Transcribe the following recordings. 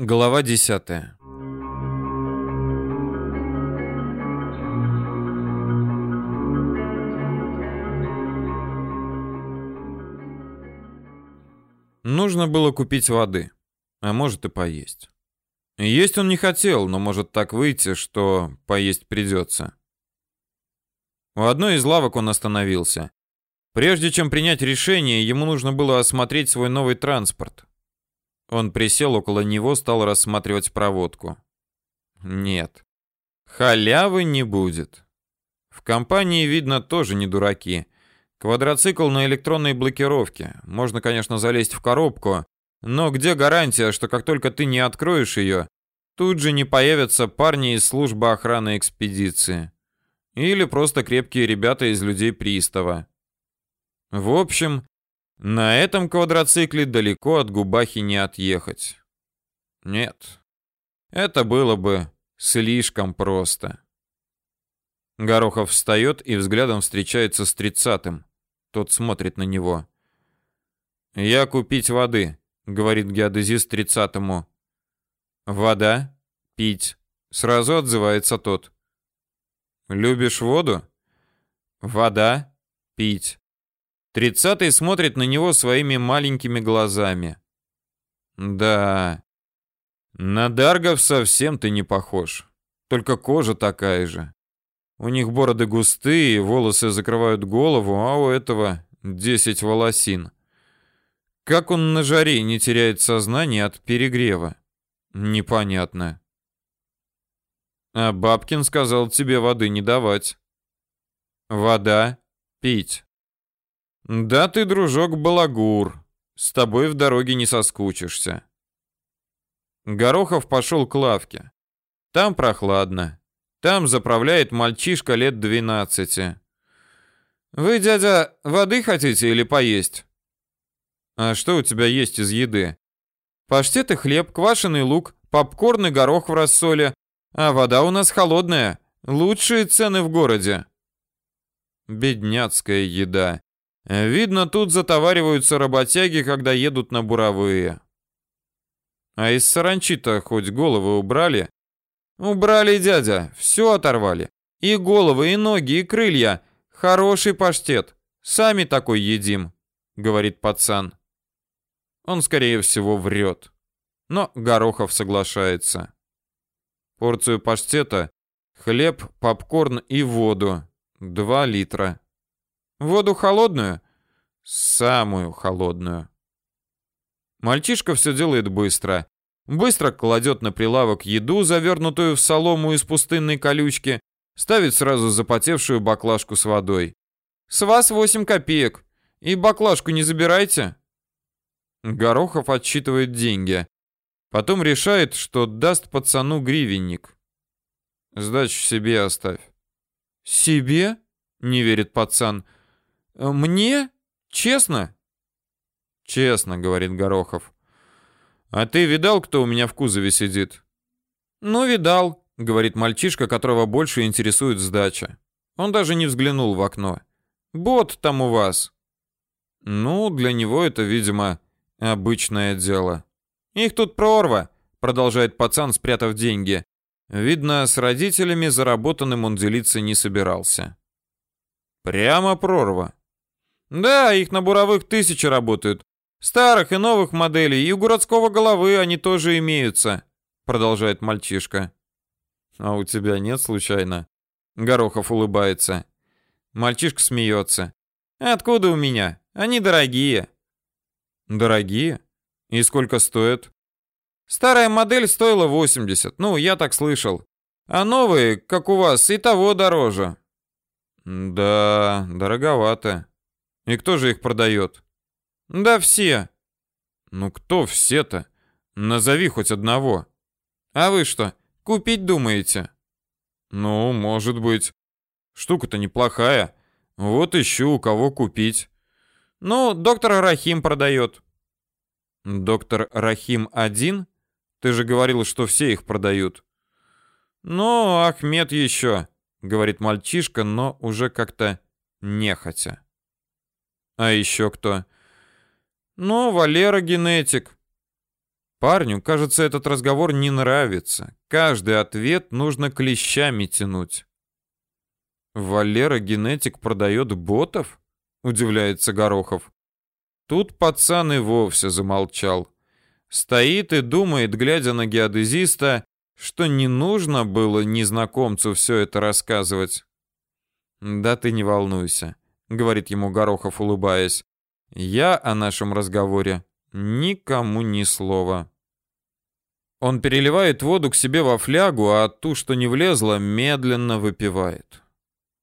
Глава 10. Нужно было купить воды, а может и поесть. Есть он не хотел, но может так выйти, что поесть придется. У одной из лавок он остановился. Прежде чем принять решение, ему нужно было осмотреть свой новый транспорт. Он присел около него, стал рассматривать проводку. Нет. Халявы не будет. В компании, видно, тоже не дураки. Квадроцикл на электронной блокировке. Можно, конечно, залезть в коробку, но где гарантия, что как только ты не откроешь ее, тут же не появятся парни из службы охраны экспедиции? Или просто крепкие ребята из людей пристава. В общем, на этом квадроцикле далеко от Губахи не отъехать. Нет, это было бы слишком просто. Горохов встает и взглядом встречается с тридцатым. Тот смотрит на него. «Я купить воды», — говорит геодезист тридцатому. «Вода? Пить», — сразу отзывается тот. «Любишь воду?» «Вода? Пить». Тридцатый смотрит на него своими маленькими глазами. Да, на Даргов совсем ты не похож. Только кожа такая же. У них бороды густые, волосы закрывают голову, а у этого десять волосин. Как он на жаре не теряет сознание от перегрева? Непонятно. А Бабкин сказал тебе воды не давать. Вода пить. Да ты, дружок, балагур. С тобой в дороге не соскучишься. Горохов пошел к лавке. Там прохладно. Там заправляет мальчишка лет двенадцати. Вы, дядя, воды хотите или поесть? А что у тебя есть из еды? Паштет и хлеб, квашеный лук, попкорн и горох в рассоле. А вода у нас холодная. Лучшие цены в городе. Бедняцкая еда. Видно, тут затовариваются работяги, когда едут на буровые. А из саранчи-то хоть головы убрали? Убрали, дядя, все оторвали. И головы, и ноги, и крылья. Хороший паштет. Сами такой едим, говорит пацан. Он, скорее всего, врет. Но Горохов соглашается. Порцию паштета, хлеб, попкорн и воду. Два литра. Воду холодную? Самую холодную. Мальчишка все делает быстро. Быстро кладет на прилавок еду, завернутую в солому из пустынной колючки, ставит сразу запотевшую баклажку с водой. «С вас восемь копеек. И баклажку не забирайте». Горохов отсчитывает деньги. Потом решает, что даст пацану гривенник. «Сдачу себе оставь». «Себе?» — не верит пацан. «Себе?» Э, мне? Честно? Честно, говорит Горохов. А ты видал, кто у меня в кузове сидит? Ну, видал, говорит мальчишка, которого больше интересует сдача. Он даже не взглянул в окно. Бот там у вас. Ну, для него это, видимо, обычное дело. Их тут прорва, продолжает пацан, спрятав деньги. Видно, с родителями заработанным он делиться не собирался. Прямо прорва. Да, их на буровых тысячи работают. Старых и новых моделей, и у городского головы они тоже имеются, продолжает мальчишка. А у тебя нет случайно? Горохов улыбается. Мальчишка смеется. Откуда у меня? Они дорогие. Дорогие? И сколько стоят? Старая модель стоила 80. Ну, я так слышал. А новые, как у вас, и того дороже. Да, дороговато. И кто же их продает? Да все. Ну кто все-то? Назови хоть одного. А вы что, купить думаете? Ну, может быть. Штука-то неплохая. Вот ищу, у кого купить. Ну, доктор Рахим продает. Доктор Рахим один? Ты же говорил, что все их продают. Ну, Ахмед еще, говорит мальчишка, но уже как-то нехотя. А еще кто? Ну, Валера генетик. Парню, кажется, этот разговор не нравится. Каждый ответ нужно клещами тянуть. Валера генетик продает ботов? Удивляется Горохов. Тут пацан и вовсе замолчал. Стоит и думает, глядя на геодезиста, что не нужно было незнакомцу все это рассказывать. «Да ты не волнуйся», — говорит ему Горохов, улыбаясь. «Я о нашем разговоре никому ни слова». Он переливает воду к себе во флягу, а ту, что не влезла, медленно выпивает.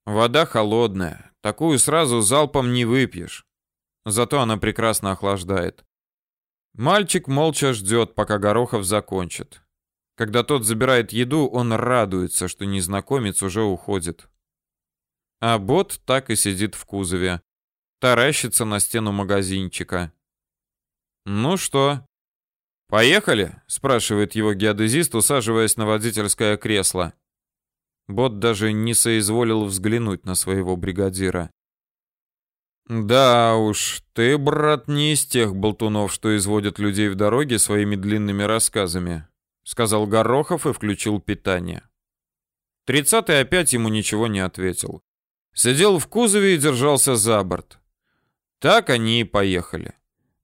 Вода холодная, такую сразу залпом не выпьешь. Зато она прекрасно охлаждает. Мальчик молча ждет, пока Горохов закончит. Когда тот забирает еду, он радуется, что незнакомец уже уходит. А бот так и сидит в кузове, таращится на стену магазинчика. «Ну что, поехали?» — спрашивает его геодезист, усаживаясь на водительское кресло. Бот даже не соизволил взглянуть на своего бригадира. «Да уж, ты, брат, не из тех болтунов, что изводят людей в дороге своими длинными рассказами сказал Горохов и включил питание. Тридцатый опять ему ничего не ответил. Сидел в кузове и держался за борт. Так они и поехали.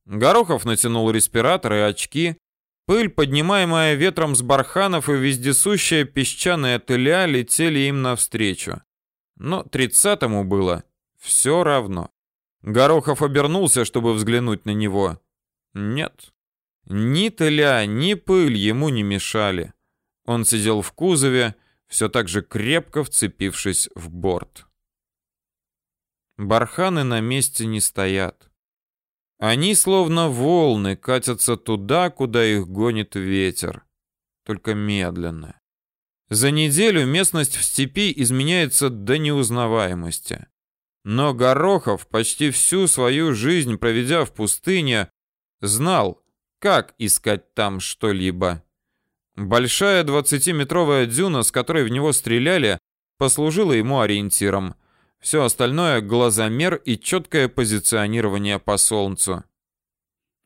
Горохов натянул респиратор и очки. Пыль, поднимаемая ветром с барханов и вездесущая песчаная тыля летели им навстречу. Но тридцатому было все равно. Горохов обернулся, чтобы взглянуть на него. Нет, ни тыля, ни пыль ему не мешали. Он сидел в кузове, все так же крепко вцепившись в борт. Барханы на месте не стоят. Они словно волны катятся туда, куда их гонит ветер, только медленно. За неделю местность в степи изменяется до неузнаваемости. Но Горохов, почти всю свою жизнь проведя в пустыне, знал, как искать там что-либо. Большая двадцатиметровая дюна, с которой в него стреляли, послужила ему ориентиром. Все остальное — глазомер и четкое позиционирование по солнцу.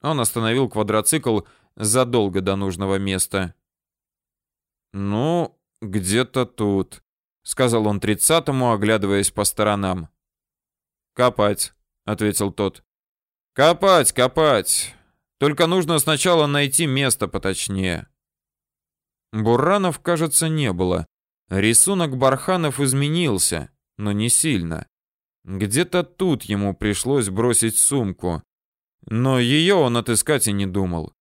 Он остановил квадроцикл задолго до нужного места. «Ну, где-то тут», — сказал он тридцатому, оглядываясь по сторонам. «Копать», — ответил тот. «Копать, копать. Только нужно сначала найти место поточнее. Буранов, кажется, не было. Рисунок барханов изменился, но не сильно. Где-то тут ему пришлось бросить сумку. Но ее он отыскать и не думал.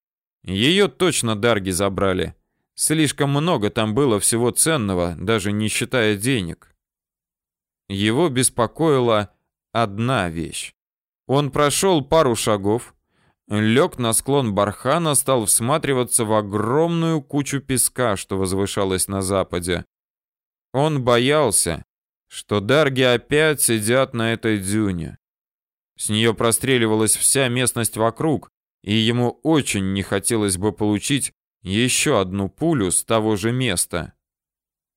Ее точно дарги забрали. Слишком много там было всего ценного, даже не считая денег. Его беспокоила одна вещь. Он прошел пару шагов, лег на склон бархана, стал всматриваться в огромную кучу песка, что возвышалась на западе. Он боялся, что дарги опять сидят на этой дюне. С нее простреливалась вся местность вокруг, и ему очень не хотелось бы получить еще одну пулю с того же места.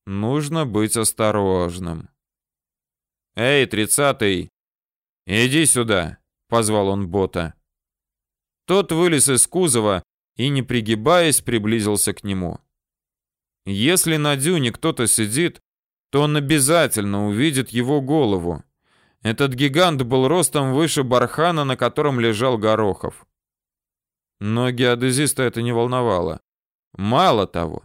Нужно быть осторожным. «Эй, тридцатый, иди сюда!» — позвал он бота. Тот вылез из кузова и, не пригибаясь, приблизился к нему. Если на дюне кто-то сидит, то он обязательно увидит его голову. Этот гигант был ростом выше бархана, на котором лежал Горохов. Но геодезиста это не волновало. Мало того,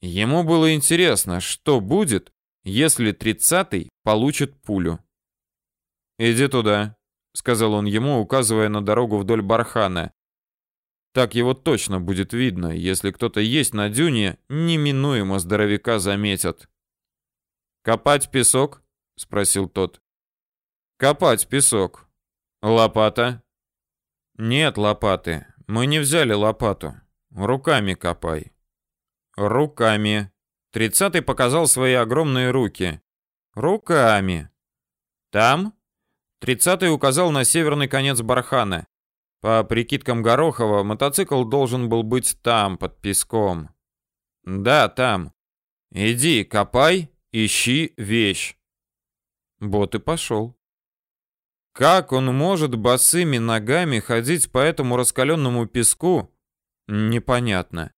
ему было интересно, что будет, если тридцатый получит пулю. «Иди туда», — сказал он ему, указывая на дорогу вдоль бархана. Так его точно будет видно. Если кто-то есть на дюне, неминуемо здоровяка заметят. «Копать песок?» — спросил тот. «Копать песок. Лопата?» «Нет лопаты. Мы не взяли лопату. Руками копай». «Руками». Тридцатый показал свои огромные руки. «Руками». «Там?» Тридцатый указал на северный конец бархана. По прикидкам Горохова, мотоцикл должен был быть там, под песком. Да, там. Иди, копай, ищи вещь. Бот и пошел. Как он может босыми ногами ходить по этому раскаленному песку, Непонятно.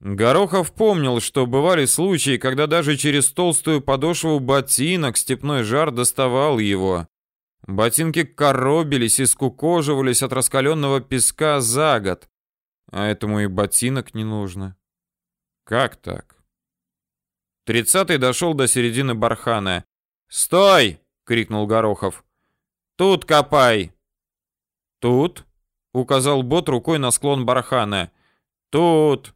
Горохов помнил, что бывали случаи, когда даже через толстую подошву ботинок степной жар доставал его. Ботинки коробились и скукоживались от раскаленного песка за год. А этому и ботинок не нужно. Как так? Тридцатый дошел до середины бархана. «Стой!» — крикнул Горохов. «Тут копай!» «Тут?» — указал бот рукой на склон бархана. «Тут!»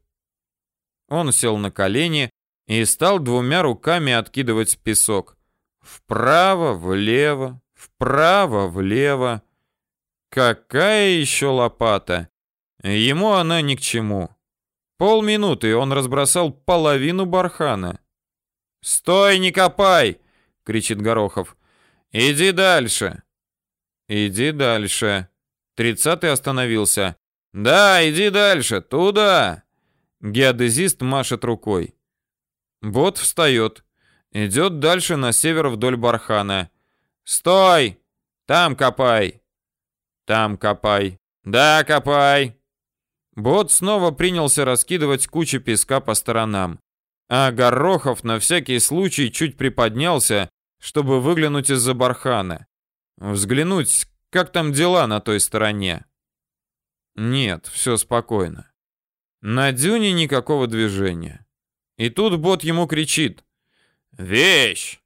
Он сел на колени и стал двумя руками откидывать песок. Вправо, влево, вправо, влево. Какая еще лопата? Ему она ни к чему. Полминуты, он разбросал половину бархана. «Стой, не копай!» — кричит Горохов. «Иди дальше!» «Иди дальше!» Тридцатый остановился. «Да, иди дальше, туда!» Геодезист машет рукой. Бот встает. Идет дальше на север вдоль бархана. «Стой! Там копай!» «Там копай!» «Да, копай!» Бот снова принялся раскидывать кучи песка по сторонам. А Горохов на всякий случай чуть приподнялся, чтобы выглянуть из-за бархана. Взглянуть, как там дела на той стороне. Нет, все спокойно. На дюне никакого движения. И тут бот ему кричит. «Вещь!»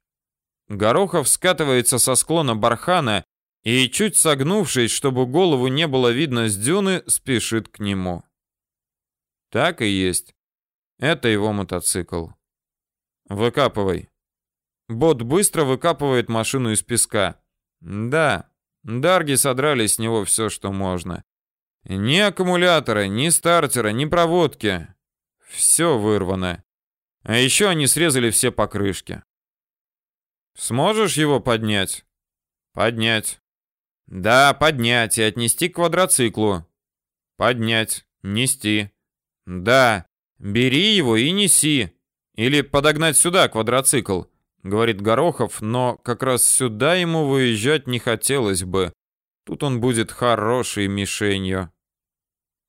Горохов скатывается со склона бархана и, чуть согнувшись, чтобы голову не было видно с дюны, спешит к нему. Так и есть. Это его мотоцикл. Выкапывай. Бот быстро выкапывает машину из песка. Да, дарги содрали с него все, что можно. Ни аккумулятора, ни стартера, ни проводки. Все вырвано. А еще они срезали все покрышки. Сможешь его поднять? Поднять. Да, поднять и отнести к квадроциклу. Поднять, нести. Да, бери его и неси. Или подогнать сюда квадроцикл, говорит Горохов, но как раз сюда ему выезжать не хотелось бы. Тут он будет хорошей мишенью.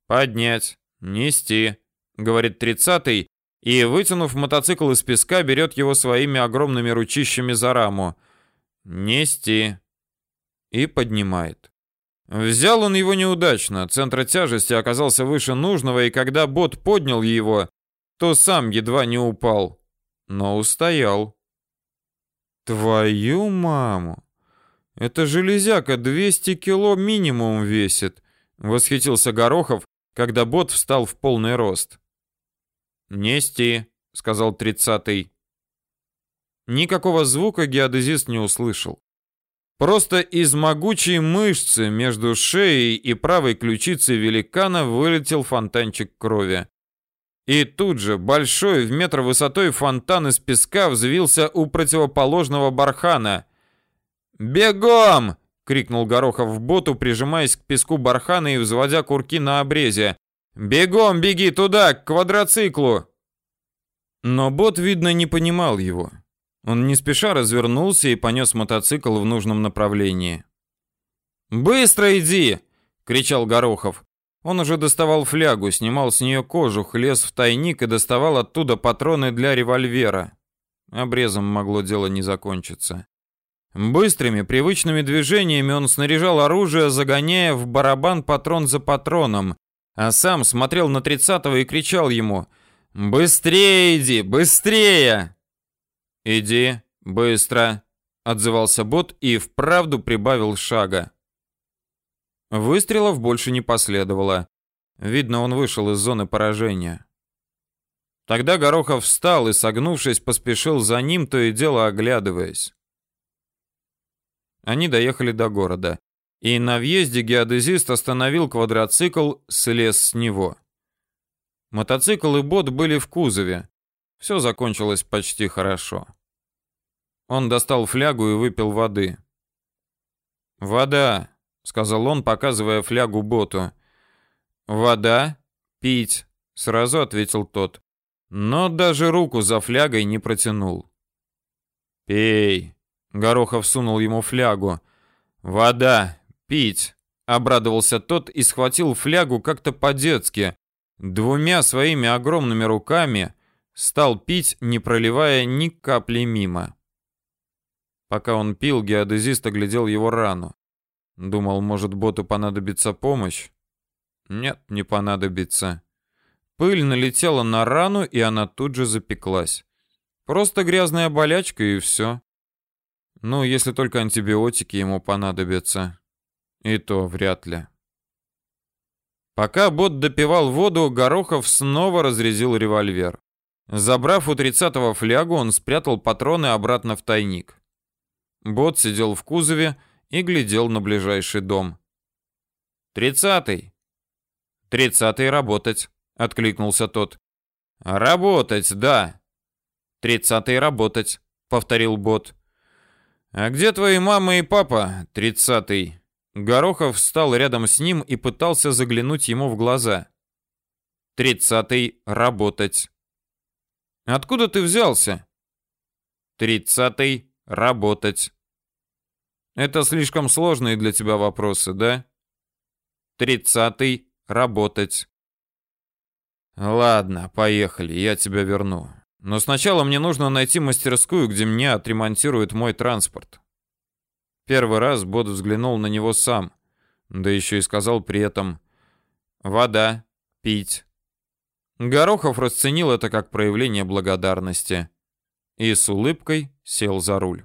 Поднять, нести, говорит тридцатый, и, вытянув мотоцикл из песка, берет его своими огромными ручищами за раму. Нести. И поднимает. Взял он его неудачно, центр тяжести оказался выше нужного, и когда бот поднял его, то сам едва не упал, но устоял. Твою маму! Это железяка 200 кило минимум весит, восхитился Горохов, когда бот встал в полный рост. «Нести», — сказал тридцатый. Никакого звука геодезист не услышал. Просто из могучей мышцы между шеей и правой ключицей великана вылетел фонтанчик крови. И тут же большой в метр высотой фонтан из песка взвился у противоположного бархана. «Бегом!» — крикнул Горохов в боту, прижимаясь к песку бархана и взводя курки на обрезе. «Бегом беги туда, к квадроциклу!» Но бот, видно, не понимал его. Он не спеша развернулся и понес мотоцикл в нужном направлении. «Быстро иди!» — кричал Горохов. Он уже доставал флягу, снимал с нее кожух, лез в тайник и доставал оттуда патроны для револьвера. Обрезом могло дело не закончиться. Быстрыми, привычными движениями он снаряжал оружие, загоняя в барабан патрон за патроном, а сам смотрел на тридцатого и кричал ему «Быстрее иди, быстрее!» «Иди, быстро!» — отзывался бот и вправду прибавил шага. Выстрелов больше не последовало. Видно, он вышел из зоны поражения. Тогда Горохов встал и, согнувшись, поспешил за ним, то и дело оглядываясь. Они доехали до города. И на въезде геодезист остановил квадроцикл, слез с него. Мотоцикл и бот были в кузове. Все закончилось почти хорошо. Он достал флягу и выпил воды. «Вода», — сказал он, показывая флягу боту. «Вода? Пить», — сразу ответил тот. Но даже руку за флягой не протянул. «Пей», Горохов сунул ему флягу. «Вода! Пить!» — обрадовался тот и схватил флягу как-то по-детски, двумя своими огромными руками стал пить, не проливая ни капли мимо. Пока он пил, геодезист оглядел его рану. Думал, может, боту понадобится помощь? Нет, не понадобится. Пыль налетела на рану, и она тут же запеклась. Просто грязная болячка и все. Ну, если только антибиотики ему понадобятся. И то вряд ли. Пока бот допивал воду, Горохов снова разрядил револьвер. Забрав у тридцатого флягу, он спрятал патроны обратно в тайник. Бот сидел в кузове и глядел на ближайший дом. «Тридцатый!» «Тридцатый работать!» — откликнулся тот. «Работать, да!» «Тридцатый работать!» — повторил бот. «А где твои мама и папа, тридцатый?» Горохов встал рядом с ним и пытался заглянуть ему в глаза. «Тридцатый работать!» «Откуда ты взялся?» «Тридцатый работать!» «Это слишком сложные для тебя вопросы, да?» «Тридцатый работать!» «Ладно, поехали, я тебя верну. Но сначала мне нужно найти мастерскую, где мне отремонтируют мой транспорт. Первый раз Бот взглянул на него сам, да еще и сказал при этом «Вода, пить». Горохов расценил это как проявление благодарности и с улыбкой сел за руль.